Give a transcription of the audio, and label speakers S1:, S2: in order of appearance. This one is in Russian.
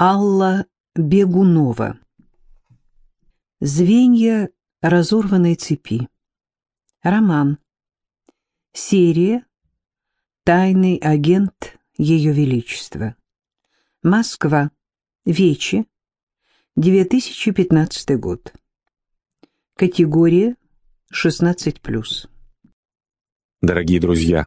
S1: Алла Бегунова. Звенья разорванной цепи. Роман. Серия «Тайный агент Ее Величества». Москва. Вечи. 2015 год. Категория 16+.
S2: Дорогие друзья,